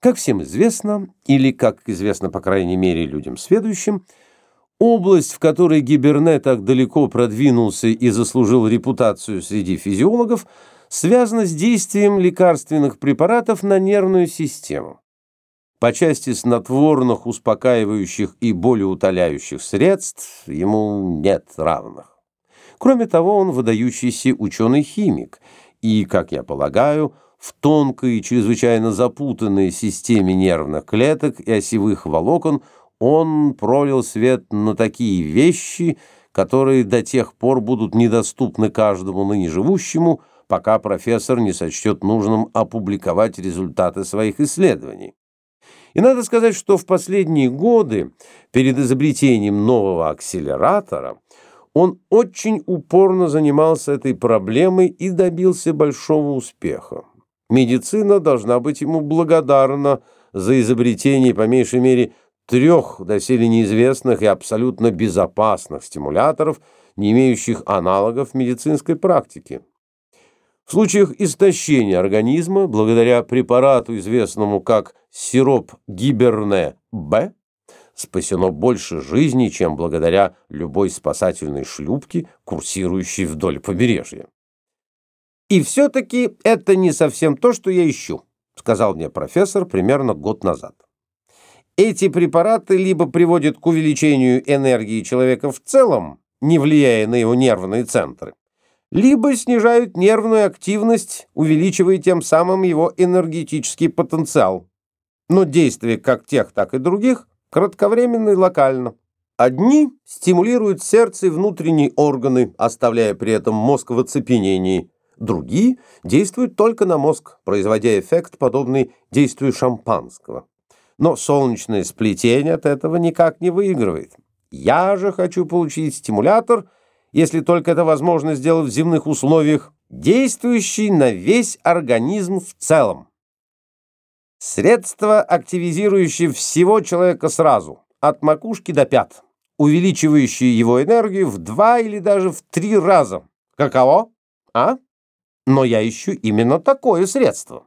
Как всем известно, или, как известно, по крайней мере, людям сведущим, область, в которой Гиберне так далеко продвинулся и заслужил репутацию среди физиологов, связана с действием лекарственных препаратов на нервную систему. По части снотворных, успокаивающих и болеутоляющих средств ему нет равных. Кроме того, он выдающийся ученый-химик и, как я полагаю, в тонкой и чрезвычайно запутанной системе нервных клеток и осевых волокон он пролил свет на такие вещи, которые до тех пор будут недоступны каждому ныне живущему, пока профессор не сочтет нужным опубликовать результаты своих исследований. И надо сказать, что в последние годы, перед изобретением нового акселератора, он очень упорно занимался этой проблемой и добился большого успеха. Медицина должна быть ему благодарна за изобретение, по меньшей мере, трех доселе неизвестных и абсолютно безопасных стимуляторов, не имеющих аналогов в медицинской практике. В случаях истощения организма, благодаря препарату, известному как сироп Гиберне-Б, спасено больше жизней, чем благодаря любой спасательной шлюпке, курсирующей вдоль побережья. «И все-таки это не совсем то, что я ищу», сказал мне профессор примерно год назад. Эти препараты либо приводят к увеличению энергии человека в целом, не влияя на его нервные центры, либо снижают нервную активность, увеличивая тем самым его энергетический потенциал. Но действие как тех, так и других кратковременно и локально. Одни стимулируют сердце и внутренние органы, оставляя при этом мозг в оцепенении – Другие действуют только на мозг, производя эффект, подобный действию шампанского. Но солнечное сплетение от этого никак не выигрывает. Я же хочу получить стимулятор, если только это возможно сделать в земных условиях, действующий на весь организм в целом. Средство, активизирующее всего человека сразу, от макушки до пят, увеличивающее его энергию в два или даже в три раза. Каково? А? Но я ищу именно такое средство.